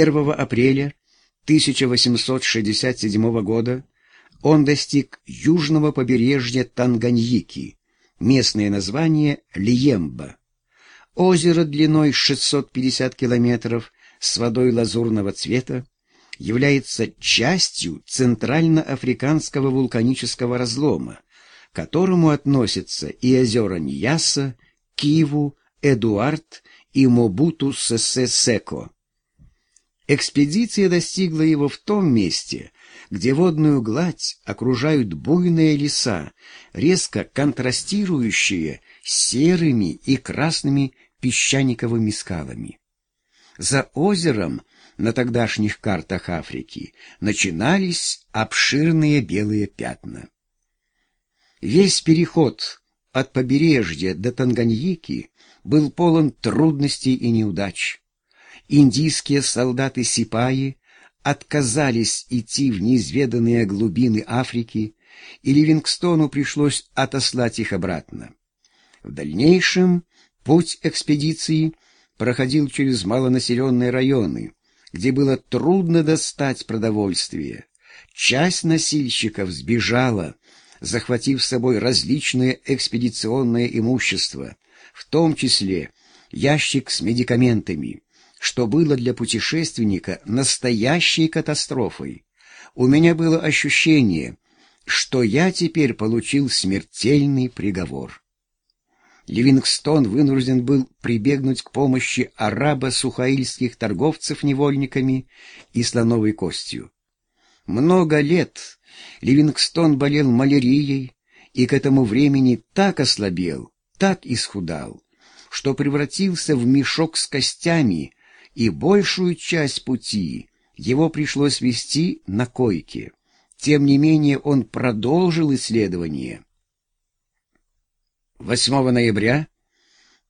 1 апреля 1867 года он достиг южного побережья Танганьики, местное название Лиемба. Озеро длиной 650 километров с водой лазурного цвета является частью Центральноафриканского вулканического разлома, к которому относятся и озера Ньяса, Киву, Эдуард и Мобуту-Сесе-Секо. Экспедиция достигла его в том месте, где водную гладь окружают буйные леса, резко контрастирующие серыми и красными песчаниковыми скалами. За озером на тогдашних картах Африки начинались обширные белые пятна. Весь переход от побережья до Танганьики был полон трудностей и неудач. Индийские солдаты-сипаи отказались идти в неизведанные глубины Африки, и Ливингстону пришлось отослать их обратно. В дальнейшем путь экспедиции проходил через малонаселенные районы, где было трудно достать продовольствие. Часть носильщиков сбежала, захватив с собой различное экспедиционное имущество, в том числе ящик с медикаментами, что было для путешественника настоящей катастрофой. У меня было ощущение, что я теперь получил смертельный приговор. Ливингстон вынужден был прибегнуть к помощи арабо-сухаильских торговцев невольниками и слоновой костью. Много лет Ливингстон болел малярией и к этому времени так ослабел, так исхудал, что превратился в мешок с костями, и большую часть пути его пришлось вести на койке. Тем не менее он продолжил исследование. 8 ноября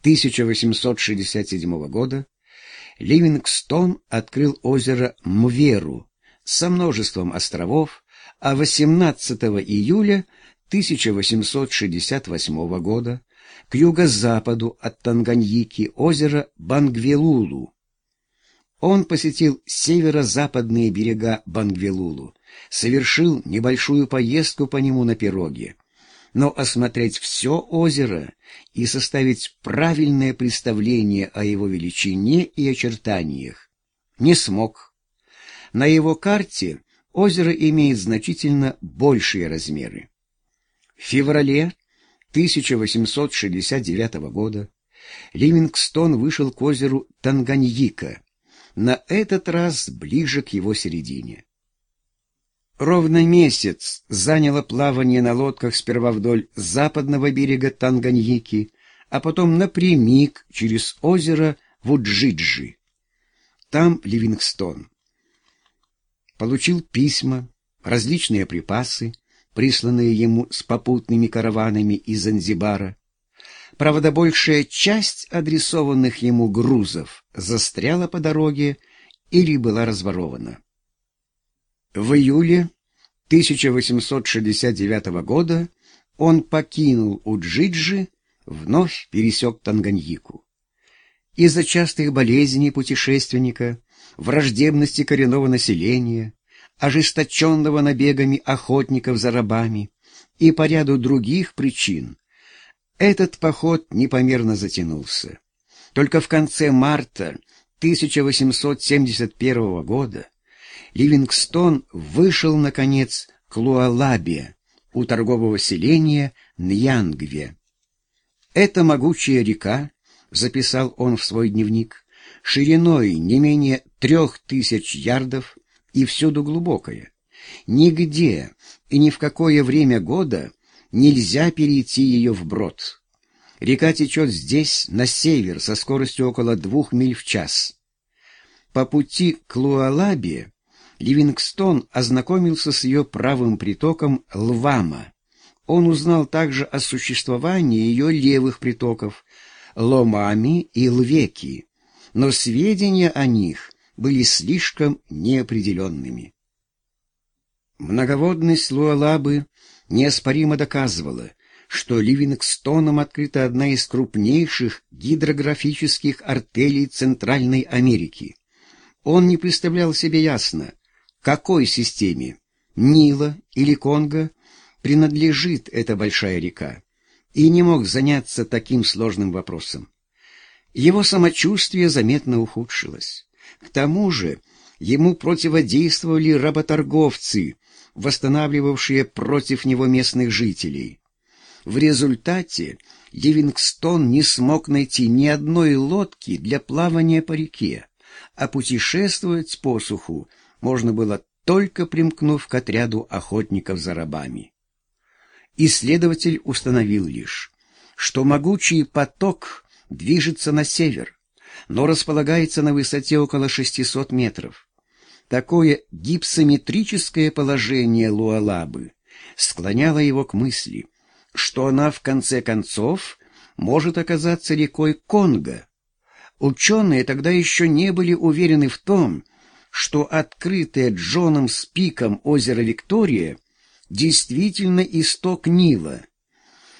1867 года Ливингстон открыл озеро Мверу со множеством островов, а 18 июля 1868 года к юго-западу от Танганьики озеро Бангвелулу. Он посетил северо-западные берега Бангвелулу, совершил небольшую поездку по нему на пироге. Но осмотреть все озеро и составить правильное представление о его величине и очертаниях не смог. На его карте озеро имеет значительно большие размеры. В феврале 1869 года Ливингстон вышел к озеру Танганьика, на этот раз ближе к его середине. Ровно месяц заняло плавание на лодках сперва вдоль западного берега Танганьики, а потом напрямик через озеро Вуджиджи. Там Ливингстон получил письма, различные припасы, присланные ему с попутными караванами из Занзибара. Правда, большая часть адресованных ему грузов застряла по дороге или была разворована. В июле 1869 года он покинул Уджиджи, вновь пересек Танганьику. Из-за частых болезней путешественника, враждебности коренного населения, ожесточенного набегами охотников за рабами и по ряду других причин, этот поход непомерно затянулся. Только в конце марта 1871 года Ливингстон вышел, наконец, к Луалабе у торгового селения Ньянгве. Эта могучая река, записал он в свой дневник, шириной не менее трех тысяч ярдов, и всюду глубокая. Нигде и ни в какое время года нельзя перейти ее вброд. Река течет здесь, на север, со скоростью около двух миль в час. По пути к Луалабе Ливингстон ознакомился с ее правым притоком Лвама. Он узнал также о существовании ее левых притоков Ломами и Лвеки, но сведения о них были слишком неопределенными. Многоводность Луалабы неоспоримо доказывала, что Ливингстоном открыта одна из крупнейших гидрографических артелей Центральной Америки. Он не представлял себе ясно, какой системе, Нила или Конго, принадлежит эта большая река, и не мог заняться таким сложным вопросом. Его самочувствие заметно ухудшилось. К тому же ему противодействовали работорговцы, восстанавливавшие против него местных жителей. В результате Ливингстон не смог найти ни одной лодки для плавания по реке, а путешествовать по суху можно было только примкнув к отряду охотников за рабами. Исследователь установил лишь, что могучий поток движется на север, но располагается на высоте около 600 метров. Такое гипсометрическое положение Луалабы склоняло его к мысли, что она в конце концов может оказаться рекой Конго. Ученые тогда еще не были уверены в том, что открытое Джоном Спиком озеро Виктория действительно исток Нила.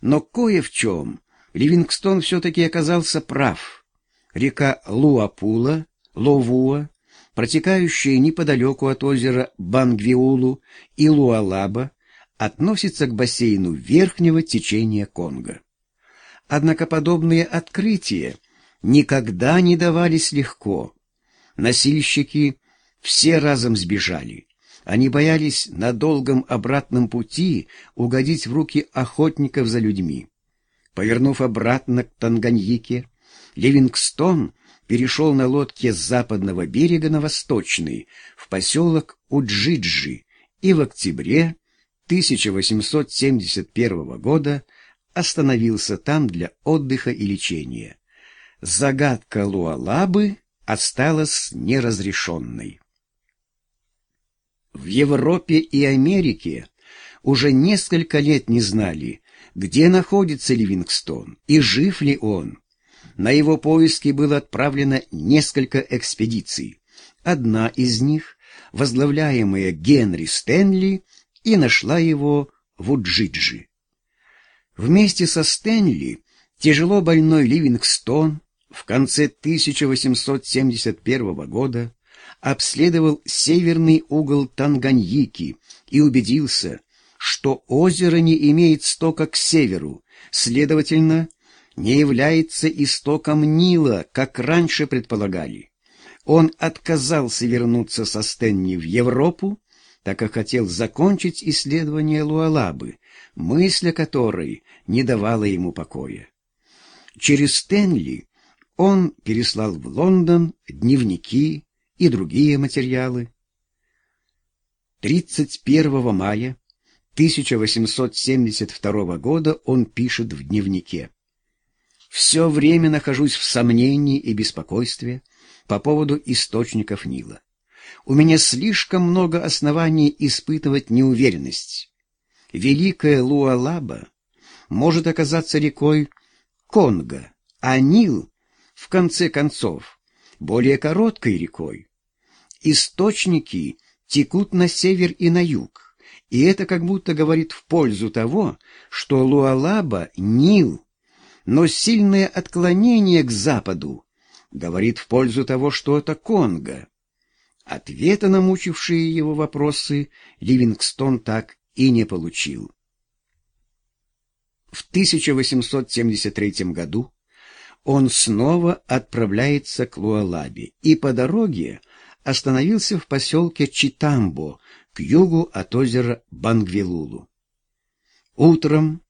Но кое в чем Ливингстон все-таки оказался прав. Река Луапула, Ловуа, протекающая неподалеку от озера Бангвиулу и Луалаба, относится к бассейну верхнего течения Конго. Однако подобные открытия никогда не давались легко. Носильщики все разом сбежали. Они боялись на долгом обратном пути угодить в руки охотников за людьми. Повернув обратно к Танганьике, Ливингстон перешел на лодке с западного берега на восточный, в поселок Уджиджи, и в октябре 1871 года остановился там для отдыха и лечения. Загадка Луалабы осталась неразрешенной. В Европе и Америке уже несколько лет не знали, где находится Ливингстон и жив ли он. На его поиски было отправлено несколько экспедиций. Одна из них, возглавляемая Генри Стэнли, и нашла его в Уджиджи. Вместе со Стэнли тяжело больной Ливингстон в конце 1871 года обследовал северный угол Танганьики и убедился, что озеро не имеет стока к северу, следовательно, не является истоком Нила, как раньше предполагали. Он отказался вернуться со Стенни в Европу, так как хотел закончить исследование Луалабы, мысль о которой не давала ему покоя. Через Стэнли он переслал в Лондон дневники, и другие материалы. 31 мая 1872 года он пишет в дневнике. «Все время нахожусь в сомнении и беспокойстве по поводу источников Нила. У меня слишком много оснований испытывать неуверенность. Великая Луалаба может оказаться рекой Конго, а Нил, в конце концов, более короткой рекой, источники текут на север и на юг, и это как будто говорит в пользу того, что Луалаба — Нил, но сильное отклонение к западу говорит в пользу того, что это Конго. Ответа на мучившие его вопросы Ливингстон так и не получил. В 1873 году он снова отправляется к Луалабе, и по дороге остановился в поселке Читамбо, к югу от озера Бангвилулу. Утром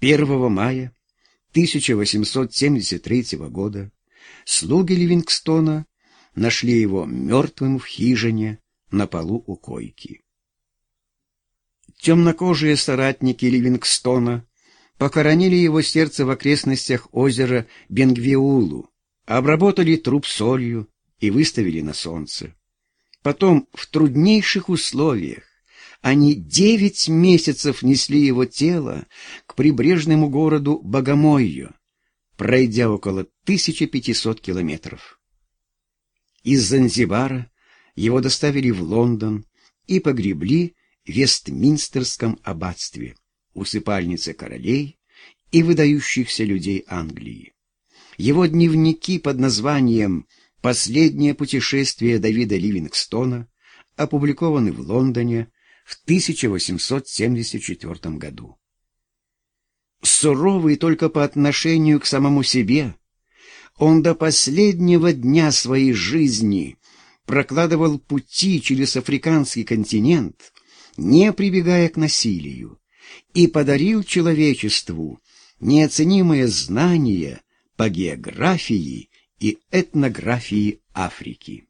1 мая 1873 года слуги Ливингстона нашли его мертвым в хижине на полу у койки. Темнокожие соратники Ливингстона похоронили его сердце в окрестностях озера Бенгвиулу, обработали труп солью, и выставили на солнце. Потом в труднейших условиях они девять месяцев несли его тело к прибрежному городу Богомойо, пройдя около 1500 километров. Из Занзибара его доставили в Лондон и погребли в Вестминстерском аббатстве, усыпальнице королей и выдающихся людей Англии. Его дневники под названием Последнее путешествие Давида Ливингстона опубликованы в Лондоне в 1874 году. Суровый только по отношению к самому себе, он до последнего дня своей жизни прокладывал пути через африканский континент, не прибегая к насилию, и подарил человечеству неоценимые знания по географии и этнографии Африки.